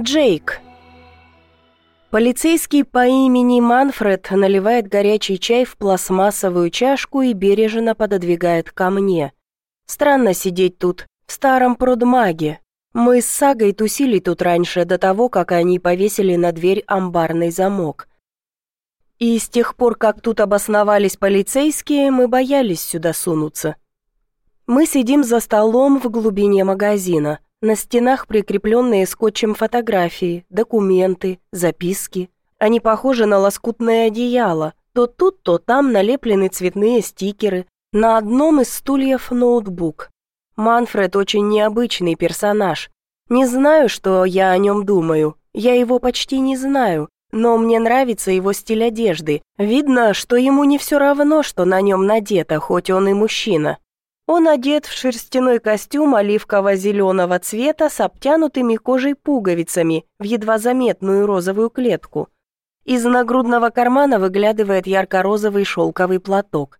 Джейк. Полицейский по имени Манфред наливает горячий чай в пластмассовую чашку и бережно пододвигает ко мне. Странно сидеть тут, в старом продмаге. Мы с Сагой тусили тут раньше, до того, как они повесили на дверь амбарный замок. И с тех пор, как тут обосновались полицейские, мы боялись сюда сунуться. Мы сидим за столом в глубине магазина. На стенах прикрепленные скотчем фотографии, документы, записки. Они похожи на лоскутное одеяло. То тут, то там налеплены цветные стикеры. На одном из стульев ноутбук. Манфред очень необычный персонаж. Не знаю, что я о нем думаю. Я его почти не знаю. Но мне нравится его стиль одежды. Видно, что ему не все равно, что на нем надето, хоть он и мужчина. Он одет в шерстяной костюм оливково-зеленого цвета с обтянутыми кожей пуговицами в едва заметную розовую клетку. Из нагрудного кармана выглядывает ярко-розовый шелковый платок.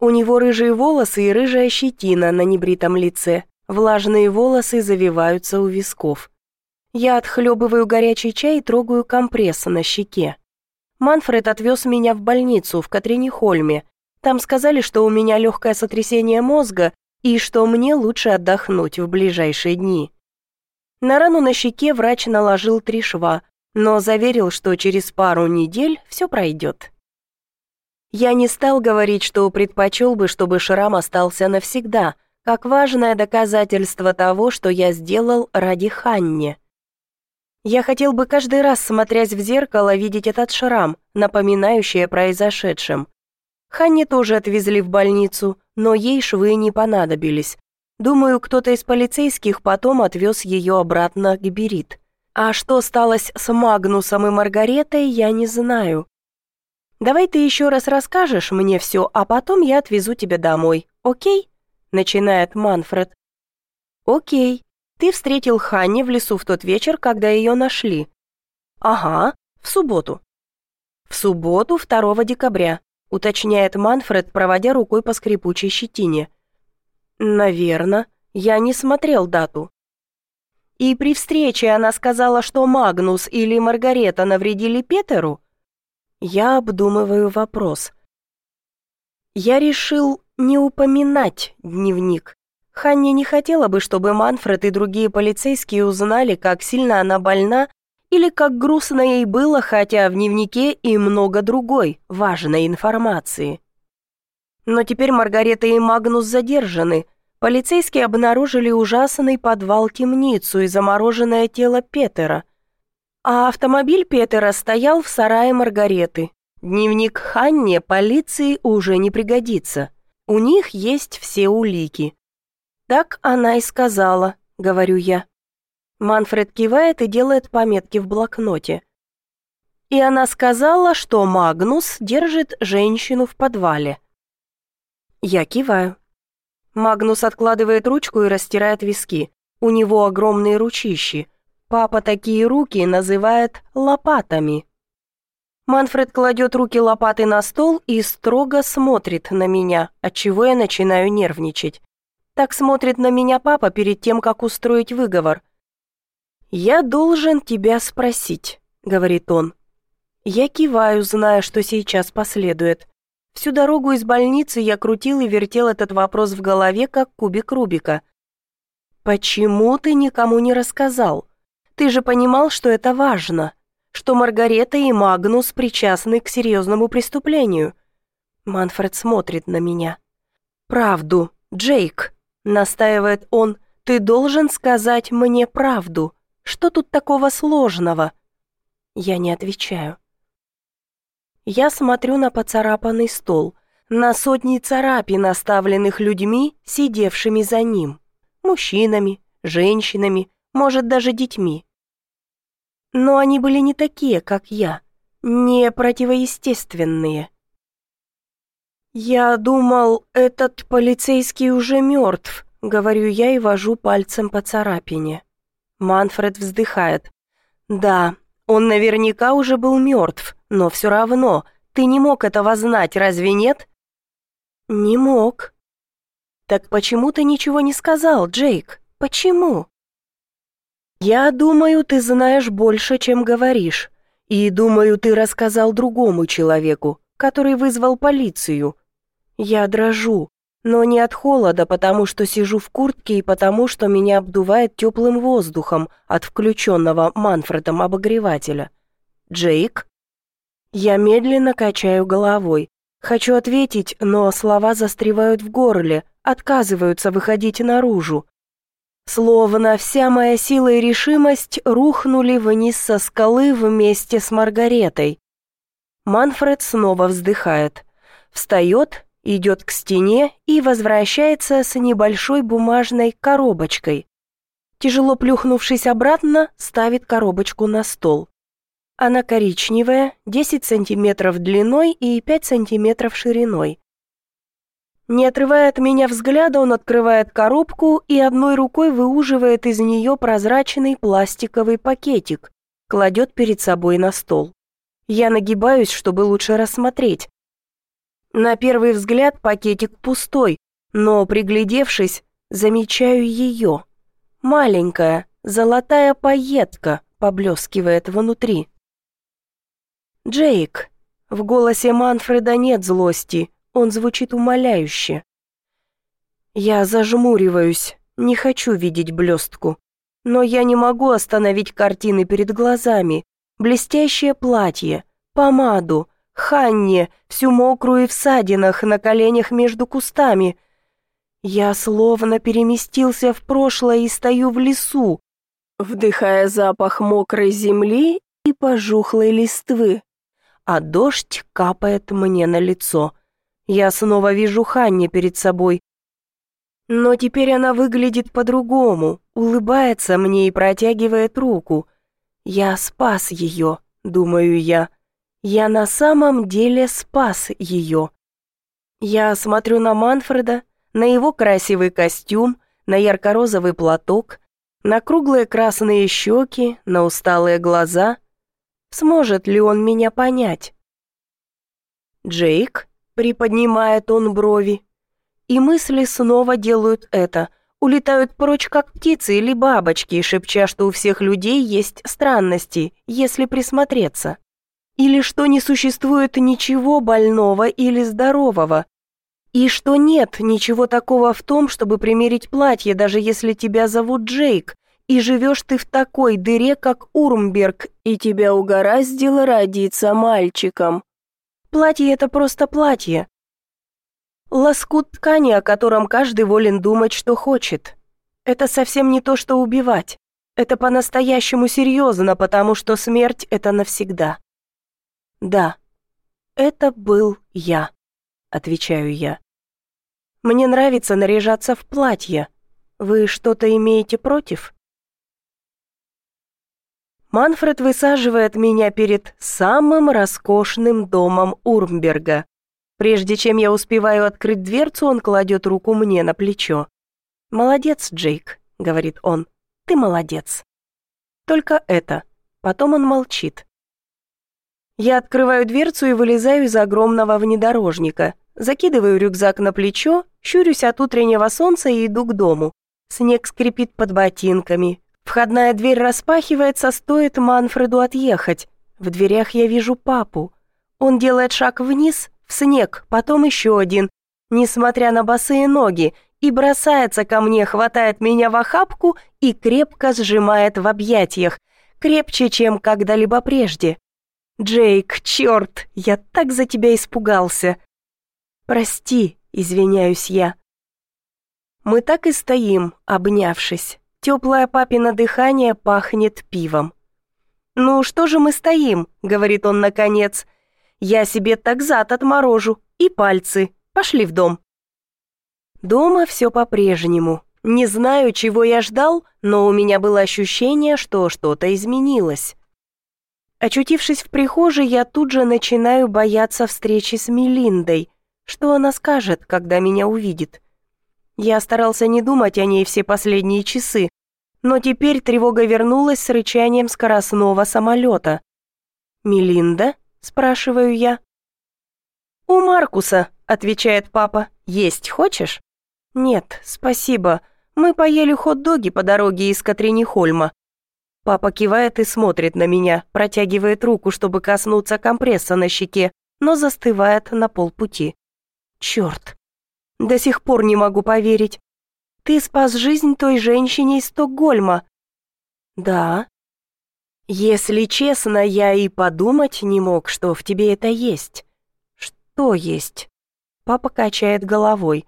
У него рыжие волосы и рыжая щетина на небритом лице. Влажные волосы завиваются у висков. Я отхлебываю горячий чай и трогаю компресс на щеке. Манфред отвез меня в больницу в Катринихольме, там сказали, что у меня легкое сотрясение мозга и что мне лучше отдохнуть в ближайшие дни. На рану на щеке врач наложил три шва, но заверил, что через пару недель все пройдет. Я не стал говорить, что предпочел бы, чтобы шрам остался навсегда, как важное доказательство того, что я сделал ради Ханни. Я хотел бы каждый раз, смотрясь в зеркало, видеть этот шрам, напоминающий о произошедшем. Ханне тоже отвезли в больницу, но ей швы не понадобились. Думаю, кто-то из полицейских потом отвез ее обратно к Берит. А что сталось с Магнусом и Маргаретой, я не знаю. Давай ты еще раз расскажешь мне все, а потом я отвезу тебя домой, окей?» Начинает Манфред. «Окей. Ты встретил Ханни в лесу в тот вечер, когда ее нашли?» «Ага, в субботу». «В субботу 2 декабря уточняет Манфред, проводя рукой по скрипучей щетине. «Наверно. Я не смотрел дату». «И при встрече она сказала, что Магнус или Маргарета навредили Петеру?» Я обдумываю вопрос. Я решил не упоминать дневник. Ханни не хотела бы, чтобы Манфред и другие полицейские узнали, как сильно она больна или как грустно ей было, хотя в дневнике и много другой, важной информации. Но теперь Маргарета и Магнус задержаны. Полицейские обнаружили ужасный подвал-темницу и замороженное тело Петера. А автомобиль Петера стоял в сарае Маргареты. Дневник Ханне полиции уже не пригодится. У них есть все улики. Так она и сказала, говорю я. Манфред кивает и делает пометки в блокноте. И она сказала, что Магнус держит женщину в подвале. Я киваю. Магнус откладывает ручку и растирает виски. У него огромные ручищи. Папа такие руки называет лопатами. Манфред кладет руки лопаты на стол и строго смотрит на меня, отчего я начинаю нервничать. Так смотрит на меня папа перед тем, как устроить выговор. «Я должен тебя спросить», — говорит он. Я киваю, зная, что сейчас последует. Всю дорогу из больницы я крутил и вертел этот вопрос в голове, как кубик Рубика. «Почему ты никому не рассказал? Ты же понимал, что это важно, что Маргарета и Магнус причастны к серьезному преступлению». Манфред смотрит на меня. «Правду, Джейк», — настаивает он, — «ты должен сказать мне правду». Что тут такого сложного?» Я не отвечаю. Я смотрю на поцарапанный стол, на сотни царапин, оставленных людьми, сидевшими за ним. Мужчинами, женщинами, может, даже детьми. Но они были не такие, как я, не противоестественные. «Я думал, этот полицейский уже мертв», — говорю я и вожу пальцем по царапине. Манфред вздыхает. «Да, он наверняка уже был мертв, но все равно, ты не мог этого знать, разве нет?» «Не мог». «Так почему ты ничего не сказал, Джейк? Почему?» «Я думаю, ты знаешь больше, чем говоришь. И думаю, ты рассказал другому человеку, который вызвал полицию. Я дрожу, но не от холода, потому что сижу в куртке и потому что меня обдувает теплым воздухом от включенного Манфредом обогревателя. Джейк? Я медленно качаю головой. Хочу ответить, но слова застревают в горле, отказываются выходить наружу. Словно вся моя сила и решимость рухнули вниз со скалы вместе с Маргаретой. Манфред снова вздыхает, встает идет к стене и возвращается с небольшой бумажной коробочкой. Тяжело плюхнувшись обратно, ставит коробочку на стол. Она коричневая, 10 сантиметров длиной и 5 сантиметров шириной. Не отрывая от меня взгляда, он открывает коробку и одной рукой выуживает из нее прозрачный пластиковый пакетик, кладет перед собой на стол. Я нагибаюсь, чтобы лучше рассмотреть. На первый взгляд пакетик пустой, но, приглядевшись, замечаю ее. Маленькая, золотая пайетка поблескивает внутри. «Джейк». В голосе Манфреда нет злости, он звучит умоляюще. Я зажмуриваюсь, не хочу видеть блестку. Но я не могу остановить картины перед глазами. Блестящее платье, помаду, Ханне, всю мокрую и в садинах, на коленях между кустами. Я словно переместился в прошлое и стою в лесу, вдыхая запах мокрой земли и пожухлой листвы. А дождь капает мне на лицо. Я снова вижу Ханне перед собой. Но теперь она выглядит по-другому, улыбается мне и протягивает руку. Я спас ее, думаю я. Я на самом деле спас ее. Я смотрю на Манфреда, на его красивый костюм, на ярко-розовый платок, на круглые красные щеки, на усталые глаза. Сможет ли он меня понять? «Джейк?» — приподнимает он брови. И мысли снова делают это, улетают прочь, как птицы или бабочки, шепча, что у всех людей есть странности, если присмотреться. Или что не существует ничего больного или здорового. И что нет ничего такого в том, чтобы примерить платье, даже если тебя зовут Джейк, и живешь ты в такой дыре, как Урмберг, и тебя угораздило родиться мальчиком. Платье — это просто платье. Лоскут ткани, о котором каждый волен думать, что хочет. Это совсем не то, что убивать. Это по-настоящему серьезно, потому что смерть — это навсегда. «Да, это был я», — отвечаю я. «Мне нравится наряжаться в платье. Вы что-то имеете против?» Манфред высаживает меня перед самым роскошным домом Урмберга. Прежде чем я успеваю открыть дверцу, он кладет руку мне на плечо. «Молодец, Джейк», — говорит он, — «ты молодец». Только это. Потом он молчит. Я открываю дверцу и вылезаю из огромного внедорожника. Закидываю рюкзак на плечо, щурюсь от утреннего солнца и иду к дому. Снег скрипит под ботинками. Входная дверь распахивается, стоит Манфреду отъехать. В дверях я вижу папу. Он делает шаг вниз, в снег, потом еще один, несмотря на босые ноги, и бросается ко мне, хватает меня в охапку и крепко сжимает в объятиях, крепче, чем когда-либо прежде. «Джейк, черт, я так за тебя испугался!» «Прости», — извиняюсь я. Мы так и стоим, обнявшись. Теплое папино дыхание пахнет пивом. «Ну что же мы стоим?» — говорит он наконец. «Я себе так зад отморожу и пальцы. Пошли в дом». Дома все по-прежнему. Не знаю, чего я ждал, но у меня было ощущение, что что-то изменилось. Очутившись в прихожей, я тут же начинаю бояться встречи с Мелиндой. Что она скажет, когда меня увидит? Я старался не думать о ней все последние часы, но теперь тревога вернулась с рычанием скоростного самолета. «Мелинда?» – спрашиваю я. «У Маркуса», – отвечает папа. «Есть хочешь?» «Нет, спасибо. Мы поели хот-доги по дороге из Катринихольма. Папа кивает и смотрит на меня, протягивает руку, чтобы коснуться компресса на щеке, но застывает на полпути. Черт, до сих пор не могу поверить. Ты спас жизнь той женщине из Стокгольма. Да. Если честно, я и подумать не мог, что в тебе это есть. Что есть? Папа качает головой.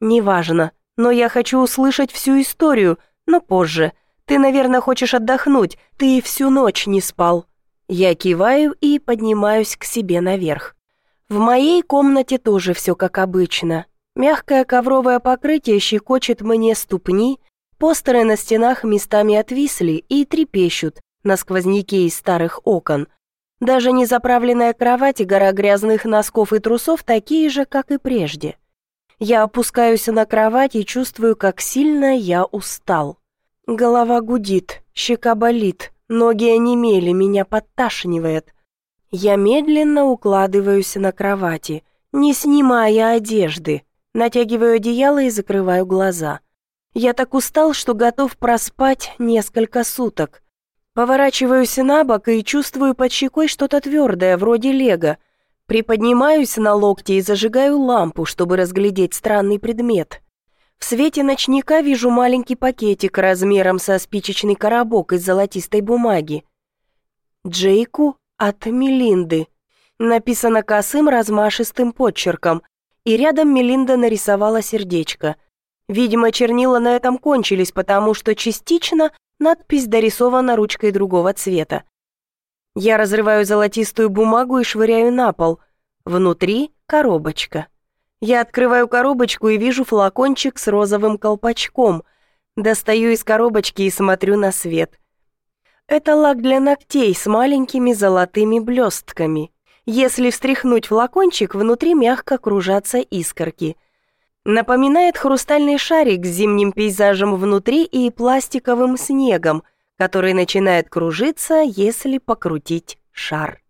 Неважно, но я хочу услышать всю историю, но позже. Ты, наверное, хочешь отдохнуть, ты всю ночь не спал. Я киваю и поднимаюсь к себе наверх. В моей комнате тоже все как обычно. Мягкое ковровое покрытие щекочет мне ступни, постеры на стенах местами отвисли и трепещут на сквозняке из старых окон. Даже незаправленная кровать и гора грязных носков и трусов такие же, как и прежде. Я опускаюсь на кровать и чувствую, как сильно я устал. Голова гудит, щека болит, ноги онемели, меня подташнивает. Я медленно укладываюсь на кровати, не снимая одежды, Натягиваю одеяло и закрываю глаза. Я так устал, что готов проспать несколько суток. Поворачиваюсь на бок и чувствую под щекой что-то твердое, вроде лего. Приподнимаюсь на локте и зажигаю лампу, чтобы разглядеть странный предмет. В свете ночника вижу маленький пакетик размером со спичечный коробок из золотистой бумаги. «Джейку от Мелинды». Написано косым размашистым подчерком, и рядом Мелинда нарисовала сердечко. Видимо, чернила на этом кончились, потому что частично надпись дорисована ручкой другого цвета. Я разрываю золотистую бумагу и швыряю на пол. Внутри коробочка. Я открываю коробочку и вижу флакончик с розовым колпачком. Достаю из коробочки и смотрю на свет. Это лак для ногтей с маленькими золотыми блестками. Если встряхнуть флакончик, внутри мягко кружатся искорки. Напоминает хрустальный шарик с зимним пейзажем внутри и пластиковым снегом, который начинает кружиться, если покрутить шар.